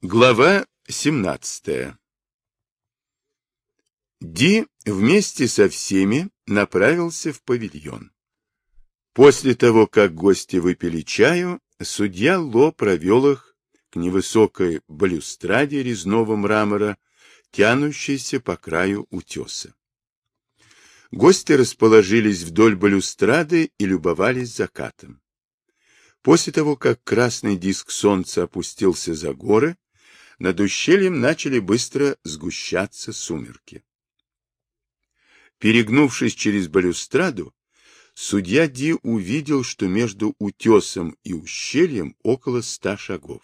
Глава 17 Ди вместе со всеми направился в павильон. После того, как гости выпили чаю, судья Ло провел их к невысокой балюстраде резного мрамора, тянущейся по краю утеса. Гости расположились вдоль балюстрады и любовались закатом. После того, как красный диск солнца опустился за горы, над ущельем начали быстро сгущаться сумерки. Перегнувшись через балюстраду, судья Ди увидел, что между утесом и ущельем около ста шагов.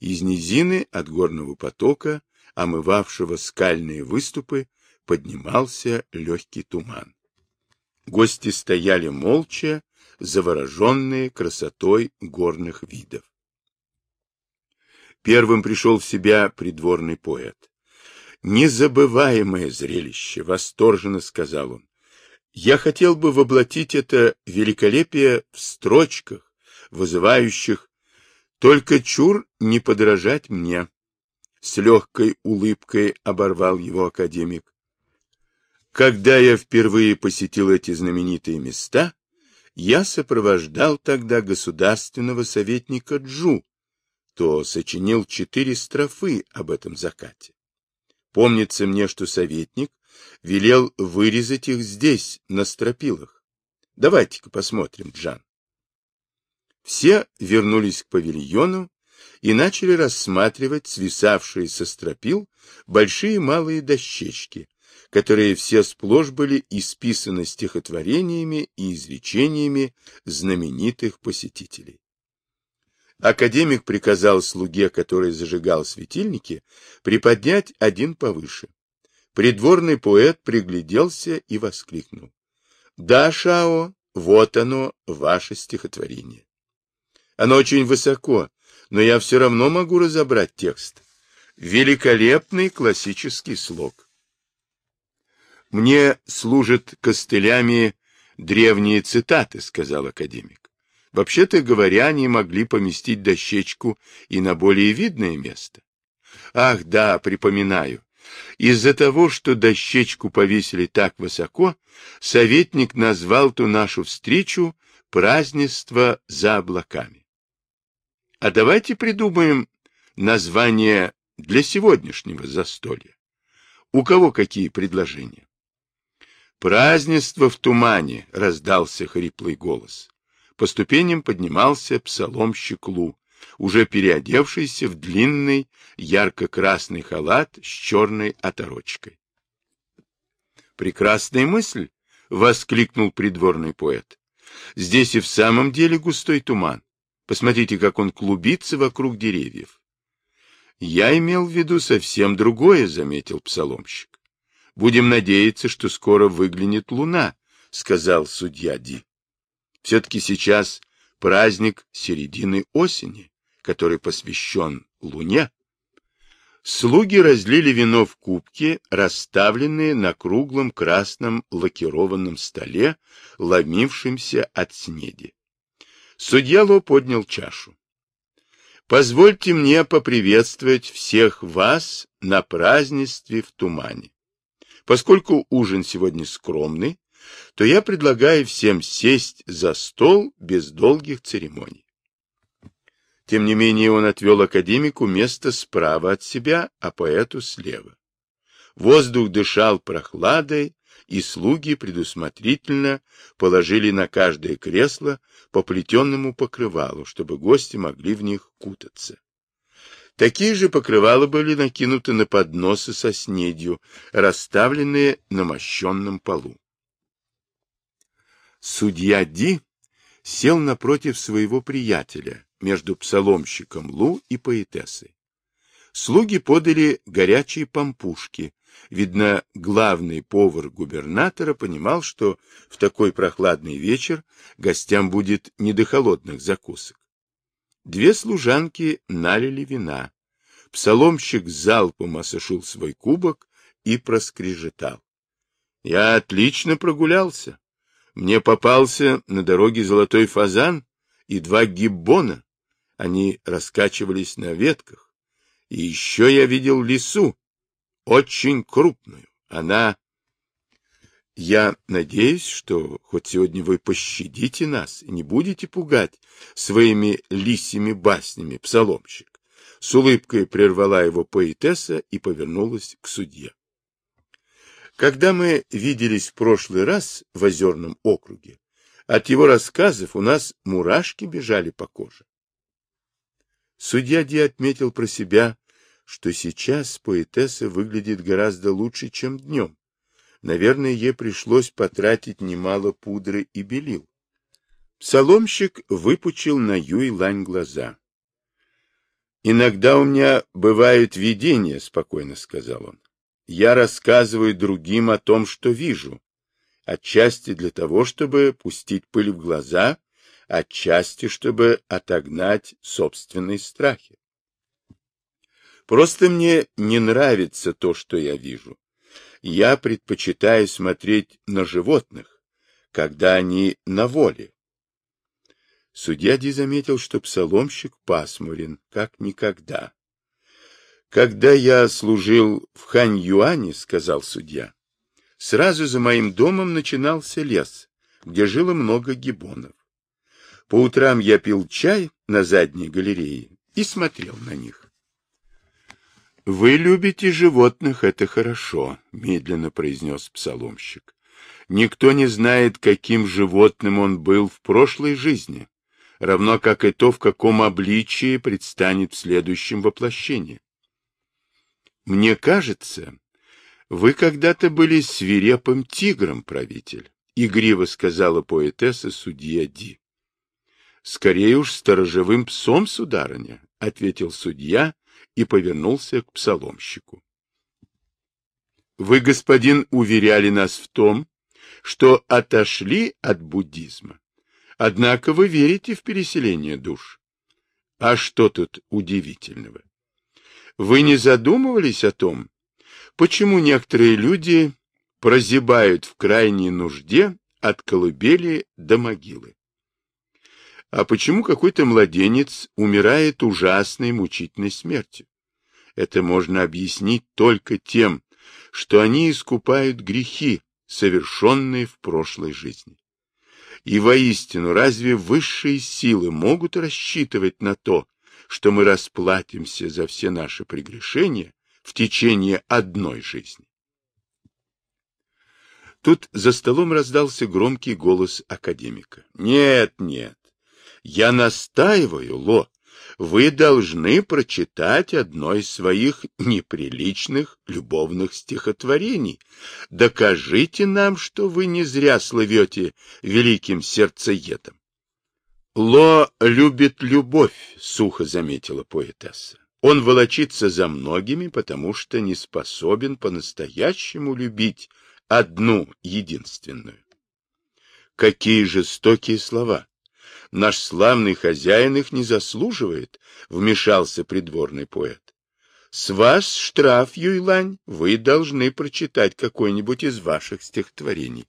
Из низины от горного потока, омывавшего скальные выступы, поднимался легкий туман. Гости стояли молча, завороженные красотой горных видов. Первым пришел в себя придворный поэт. «Незабываемое зрелище!» — восторженно сказал он. «Я хотел бы воплотить это великолепие в строчках, вызывающих «Только чур не подражать мне!» С легкой улыбкой оборвал его академик. Когда я впервые посетил эти знаменитые места, я сопровождал тогда государственного советника Джу, то сочинил четыре строфы об этом закате. Помнится мне, что советник велел вырезать их здесь, на стропилах. Давайте-ка посмотрим, Джан. Все вернулись к павильону и начали рассматривать свисавшие со стропил большие и малые дощечки, которые все сплошь были исписаны стихотворениями и изречениями знаменитых посетителей. Академик приказал слуге, который зажигал светильники, приподнять один повыше. Придворный поэт пригляделся и воскликнул. «Да, Шао, вот оно, ваше стихотворение. Оно очень высоко, но я все равно могу разобрать текст. Великолепный классический слог. Мне служат костылями древние цитаты, сказал академик. Вообще-то говоря, они могли поместить дощечку и на более видное место. Ах, да, припоминаю. Из-за того, что дощечку повесили так высоко, советник назвал ту нашу встречу празднество за облаками. А давайте придумаем название для сегодняшнего застолья. У кого какие предложения? Празднество в тумане, раздался хриплый голос. По ступеням поднимался псаломщик Лу, уже переодевшийся в длинный ярко-красный халат с черной оторочкой. «Прекрасная мысль!» — воскликнул придворный поэт. «Здесь и в самом деле густой туман. Посмотрите, как он клубится вокруг деревьев». «Я имел в виду совсем другое», — заметил псаломщик. «Будем надеяться, что скоро выглянет луна», — сказал судья Ди. Все-таки сейчас праздник середины осени, который посвящен Луне. Слуги разлили вино в кубки, расставленные на круглом красном лакированном столе, ломившемся от снеди. Судья Ло поднял чашу. Позвольте мне поприветствовать всех вас на празднестве в тумане. Поскольку ужин сегодня скромный, то я предлагаю всем сесть за стол без долгих церемоний. Тем не менее он отвел академику место справа от себя, а поэту слева. Воздух дышал прохладой, и слуги предусмотрительно положили на каждое кресло по плетенному покрывалу, чтобы гости могли в них кутаться. Такие же покрывала были накинуты на подносы со снедью, расставленные на мощенном полу. Судья Ди сел напротив своего приятеля, между псаломщиком Лу и поэтессой. Слуги подали горячие пампушки. Видно, главный повар губернатора понимал, что в такой прохладный вечер гостям будет не до холодных закусок. Две служанки налили вина. Псаломщик залпом осушил свой кубок и проскрежетал. — Я отлично прогулялся. Мне попался на дороге золотой фазан и два гиббона. Они раскачивались на ветках. И еще я видел лису, очень крупную. Она... Я надеюсь, что хоть сегодня вы пощадите нас и не будете пугать своими лисьими баснями, псаломщик. С улыбкой прервала его поэтесса и повернулась к судье. Когда мы виделись в прошлый раз в Озерном округе, от его рассказов у нас мурашки бежали по коже. Судья Ди отметил про себя, что сейчас поэтесса выглядит гораздо лучше, чем днем. Наверное, ей пришлось потратить немало пудры и белил. Псаломщик выпучил на Юй Лань глаза. «Иногда у меня бывают видения», — спокойно сказал он. «Я рассказываю другим о том, что вижу, отчасти для того, чтобы пустить пыль в глаза, отчасти, чтобы отогнать собственные страхи. Просто мне не нравится то, что я вижу. Я предпочитаю смотреть на животных, когда они на воле, Судья Ди заметил, что псаломщик пасмурен, как никогда. «Когда я служил в Хань-Юане, — сказал судья, — сразу за моим домом начинался лес, где жило много гибонов. По утрам я пил чай на задней галерее и смотрел на них. «Вы любите животных, это хорошо», — медленно произнес псаломщик. «Никто не знает, каким животным он был в прошлой жизни равно как и то, в каком обличии предстанет в следующем воплощении. Мне кажется, вы когда-то были свирепым тигром, правитель, игриво сказала поэтесса судья Ди. Скорее уж сторожевым псом, сударыня, ответил судья и повернулся к псаломщику. Вы, господин, уверяли нас в том, что отошли от буддизма. Однако вы верите в переселение душ. А что тут удивительного? Вы не задумывались о том, почему некоторые люди прозябают в крайней нужде от колыбели до могилы? А почему какой-то младенец умирает ужасной мучительной смертью? Это можно объяснить только тем, что они искупают грехи, совершенные в прошлой жизни. И воистину, разве высшие силы могут рассчитывать на то, что мы расплатимся за все наши прегрешения в течение одной жизни? Тут за столом раздался громкий голос академика. «Нет, нет, я настаиваю, Ло, вы должны прочитать одно из своих неприличных любовных стихотворений. Докажите нам, что вы не зря слывете великим сердцеедом. Ло любит любовь, сухо заметила поэтесса. Он волочится за многими, потому что не способен по-настоящему любить одну единственную. Какие жестокие слова! Наш славный хозяин их не заслуживает, — вмешался придворный поэт. С вас штраф, Юйлань, вы должны прочитать какой-нибудь из ваших стихотворений.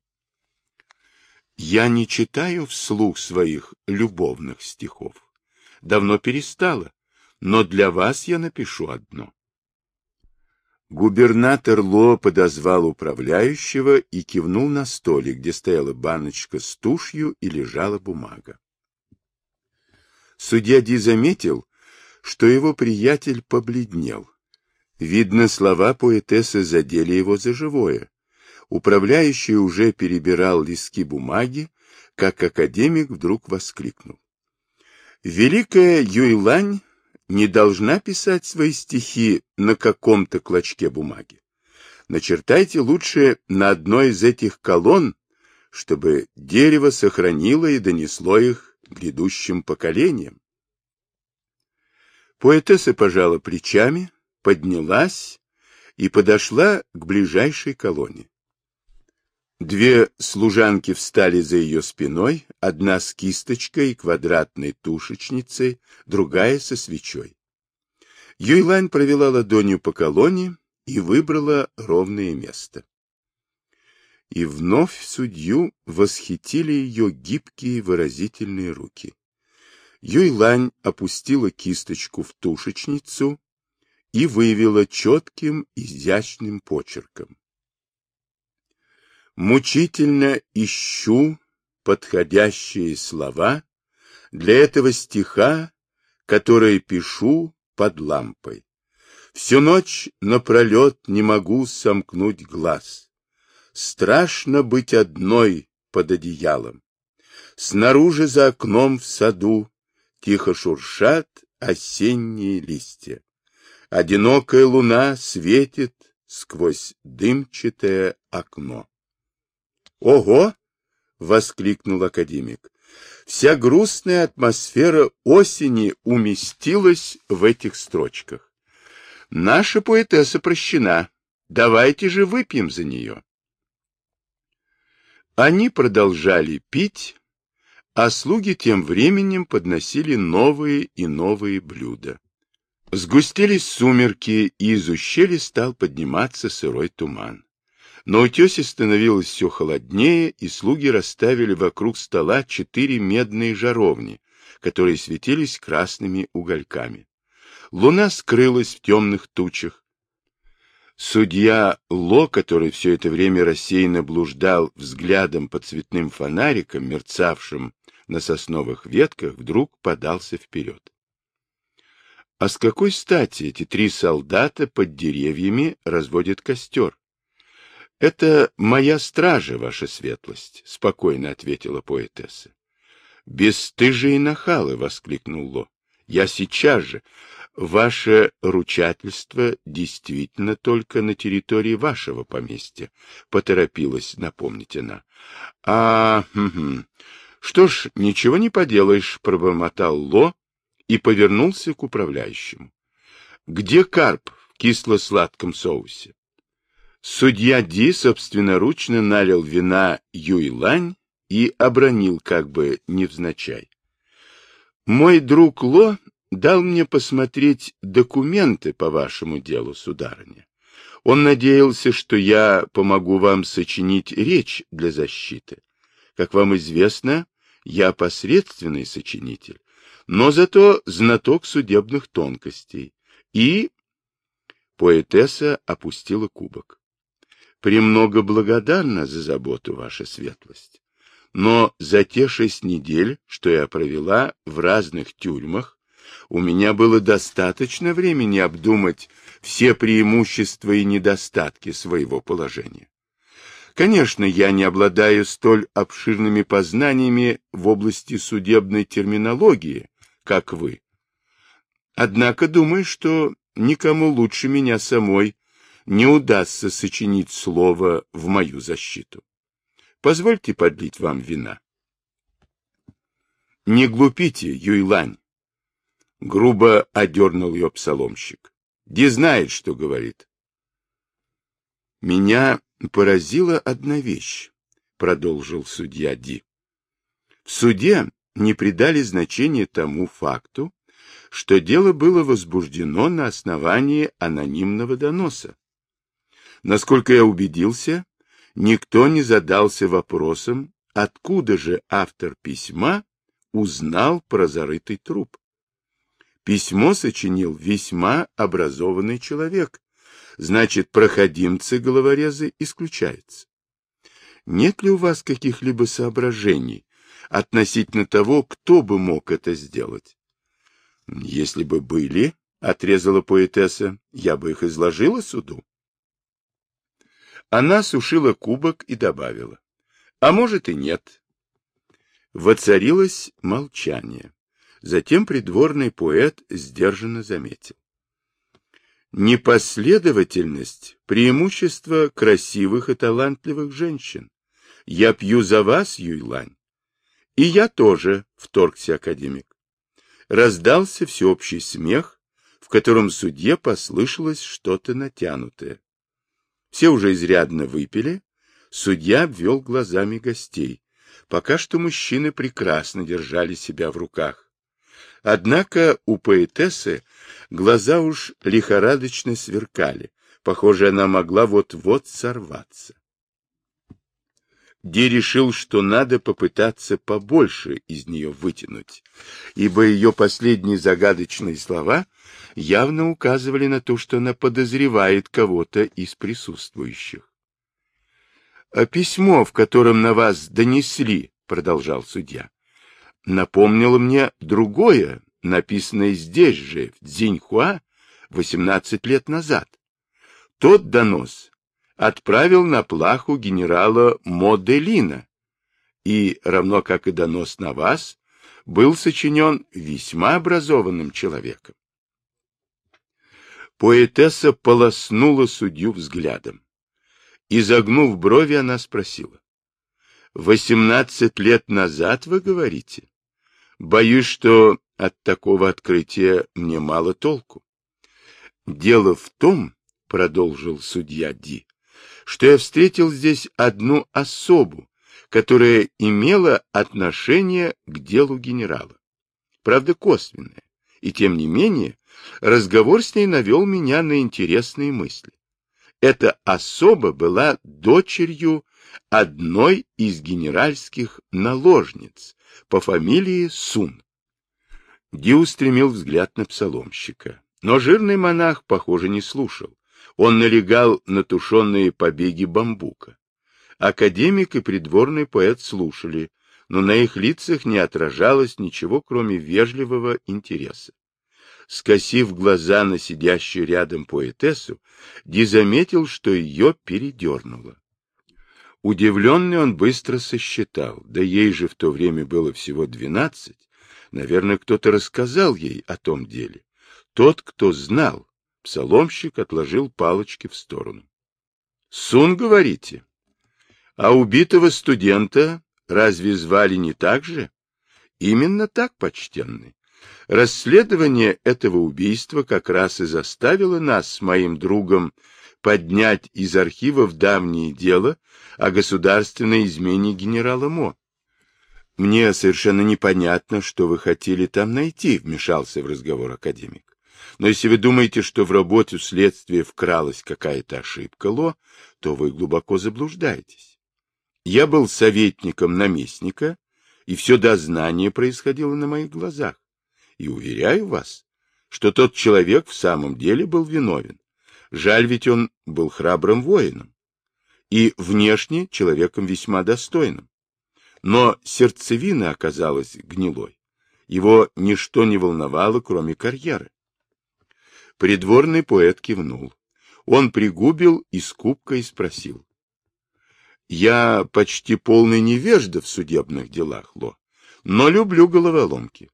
Я не читаю вслух своих любовных стихов. Давно перестала, но для вас я напишу одно. Губернатор Ло подозвал управляющего и кивнул на столик, где стояла баночка с тушью и лежала бумага. Судья Ди заметил, что его приятель побледнел. Видно, слова поэтессы задели его за живое. Управляющий уже перебирал листки бумаги, как академик вдруг воскликнул. Великая Юйлань не должна писать свои стихи на каком-то клочке бумаги. Начертайте лучше на одной из этих колонн, чтобы дерево сохранило и донесло их грядущим поколениям. Поэтесса пожала плечами, поднялась и подошла к ближайшей колонне. Две служанки встали за ее спиной, одна с кисточкой и квадратной тушечницей, другая со свечой. Юйлань провела ладонью по колонне и выбрала ровное место. И вновь судью восхитили ее гибкие выразительные руки. Юйлань опустила кисточку в тушечницу и вывела четким, изящным почерком. Мучительно ищу подходящие слова для этого стиха, который пишу под лампой. Всю ночь напролет не могу сомкнуть глаз. Страшно быть одной под одеялом. Снаружи за окном в саду тихо шуршат осенние листья. Одинокая луна светит сквозь дымчатое окно. «Ого!» — воскликнул академик. Вся грустная атмосфера осени уместилась в этих строчках. Наша поэтесса прощена. Давайте же выпьем за нее. Они продолжали пить, а слуги тем временем подносили новые и новые блюда. Сгустились сумерки, и из ущелья стал подниматься сырой туман. На утесе становилось все холоднее, и слуги расставили вокруг стола четыре медные жаровни, которые светились красными угольками. Луна скрылась в темных тучах. Судья Ло, который все это время рассеянно блуждал взглядом по цветным фонарикам, мерцавшим на сосновых ветках, вдруг подался вперед. А с какой стати эти три солдата под деревьями разводят костер? — Это моя стража, ваша светлость, — спокойно ответила поэтесса. — Бесстыжие нахалы! — воскликнул Ло. — Я сейчас же. Ваше ручательство действительно только на территории вашего поместья, — поторопилась напомнить она. — А, хм, что ж, ничего не поделаешь, — пробормотал Ло и повернулся к управляющему. — Где карп в кисло-сладком соусе? Судья Ди собственноручно налил вина Юйлань и обронил как бы невзначай. Мой друг Ло дал мне посмотреть документы по вашему делу, сударыня. Он надеялся, что я помогу вам сочинить речь для защиты. Как вам известно, я посредственный сочинитель, но зато знаток судебных тонкостей. И поэтесса опустила кубок премного благодарна за заботу, ваша светлость. Но за те шесть недель, что я провела в разных тюрьмах, у меня было достаточно времени обдумать все преимущества и недостатки своего положения. Конечно, я не обладаю столь обширными познаниями в области судебной терминологии, как вы. Однако думаю, что никому лучше меня самой не удастся сочинить слово в мою защиту. Позвольте подлить вам вина. Не глупите, Юйлань. Грубо одернул ее псаломщик. Ди знает, что говорит. Меня поразила одна вещь, продолжил судья Ди. В суде не придали значения тому факту, что дело было возбуждено на основании анонимного доноса. Насколько я убедился, никто не задался вопросом, откуда же автор письма узнал про зарытый труп. Письмо сочинил весьма образованный человек, значит, проходимцы-головорезы исключаются. Нет ли у вас каких-либо соображений относительно того, кто бы мог это сделать? Если бы были, — отрезала поэтесса, — я бы их изложила суду. Она сушила кубок и добавила. А может и нет. Воцарилось молчание. Затем придворный поэт сдержанно заметил. Непоследовательность – преимущество красивых и талантливых женщин. Я пью за вас, Юйлань. И я тоже, – вторгся академик. Раздался всеобщий смех, в котором судье послышалось что-то натянутое. Все уже изрядно выпили. Судья обвел глазами гостей. Пока что мужчины прекрасно держали себя в руках. Однако у поэтессы глаза уж лихорадочно сверкали. Похоже, она могла вот-вот сорваться. Ди решил, что надо попытаться побольше из нее вытянуть, ибо ее последние загадочные слова явно указывали на то, что она подозревает кого-то из присутствующих. «А письмо, в котором на вас донесли, — продолжал судья, — напомнило мне другое, написанное здесь же, в Дзиньхуа, 18 лет назад. Тот донос отправил на плаху генерала Моделина, и, равно как и донос на вас, был сочинен весьма образованным человеком. Поэтесса полоснула судью взглядом. Изогнув брови, она спросила. «Восемнадцать лет назад, вы говорите? Боюсь, что от такого открытия мне мало толку». «Дело в том, — продолжил судья Ди, что я встретил здесь одну особу, которая имела отношение к делу генерала. Правда, косвенное. И тем не менее, разговор с ней навел меня на интересные мысли. Эта особа была дочерью одной из генеральских наложниц по фамилии Сун. Ди устремил взгляд на псаломщика, но жирный монах, похоже, не слушал. Он налегал на тушеные побеги бамбука. Академик и придворный поэт слушали, но на их лицах не отражалось ничего, кроме вежливого интереса. Скосив глаза на сидящую рядом поэтессу, Ди заметил, что ее передернуло. Удивленный он быстро сосчитал, да ей же в то время было всего двенадцать. Наверное, кто-то рассказал ей о том деле. Тот, кто знал, Псаломщик отложил палочки в сторону. — Сун, говорите? А убитого студента разве звали не так же? — Именно так, почтенный. Расследование этого убийства как раз и заставило нас с моим другом поднять из архивов давнее дело о государственной измене генерала Мо. Мне совершенно непонятно, что вы хотели там найти, вмешался в разговор академик. Но если вы думаете, что в работе следствия вкралась какая-то ошибка, Ло, то вы глубоко заблуждаетесь. Я был советником наместника, и все дознание происходило на моих глазах. И уверяю вас, что тот человек в самом деле был виновен. Жаль, ведь он был храбрым воином и внешне человеком весьма достойным. Но сердцевина оказалась гнилой. Его ничто не волновало, кроме карьеры. Придворный поэт кивнул. Он пригубил из кубка и спросил. — Я почти полный невежда в судебных делах, Ло, но люблю головоломки.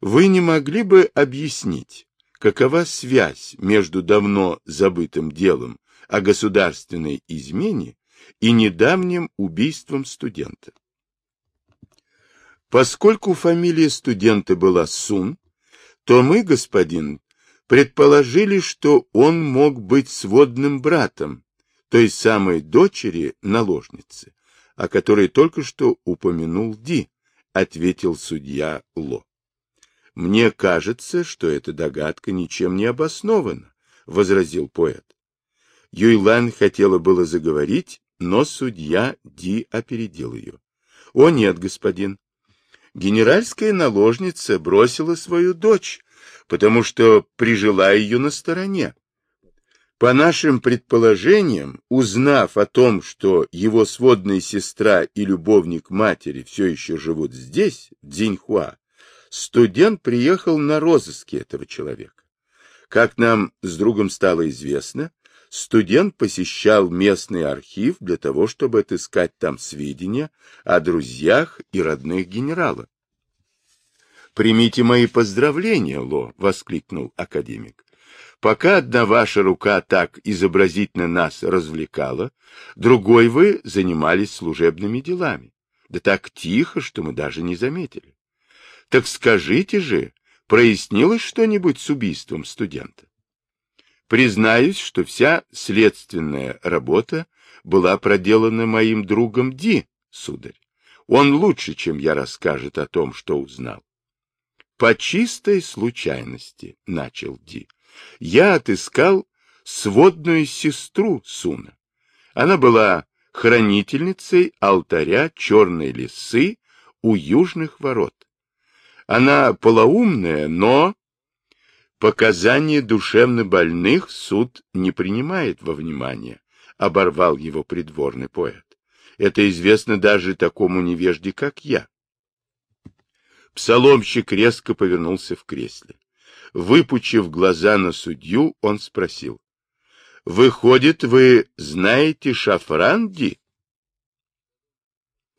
Вы не могли бы объяснить, какова связь между давно забытым делом о государственной измене и недавним убийством студента? Поскольку фамилия студента была Сун, то мы, господин, предположили, что он мог быть сводным братом той самой дочери наложницы, о которой только что упомянул Ди, ответил судья Ло. Мне кажется, что эта догадка ничем не обоснована, возразил поэт. Юйлан хотела было заговорить, но судья Ди опередил ее. О нет, господин. Генеральская наложница бросила свою дочь, потому что прижила ее на стороне. По нашим предположениям, узнав о том, что его сводная сестра и любовник матери все еще живут здесь, в Дзиньхуа, студент приехал на розыски этого человека. Как нам с другом стало известно, студент посещал местный архив для того, чтобы отыскать там сведения о друзьях и родных генерала. Примите мои поздравления, Ло, воскликнул академик. Пока одна ваша рука так изобразительно нас развлекала, другой вы занимались служебными делами. Да так тихо, что мы даже не заметили. Так скажите же, прояснилось что-нибудь с убийством студента? Признаюсь, что вся следственная работа была проделана моим другом Ди, сударь. Он лучше, чем я, расскажет о том, что узнал. По чистой случайности, — начал Ди, — я отыскал сводную сестру Суна. Она была хранительницей алтаря черной лисы у южных ворот. Она полоумная, но... Показания душевно больных суд не принимает во внимание, оборвал его придворный поэт. Это известно даже такому невежде, как я. Псаломщик резко повернулся в кресле. Выпучив глаза на судью, он спросил. — Выходит, вы знаете Шафранди?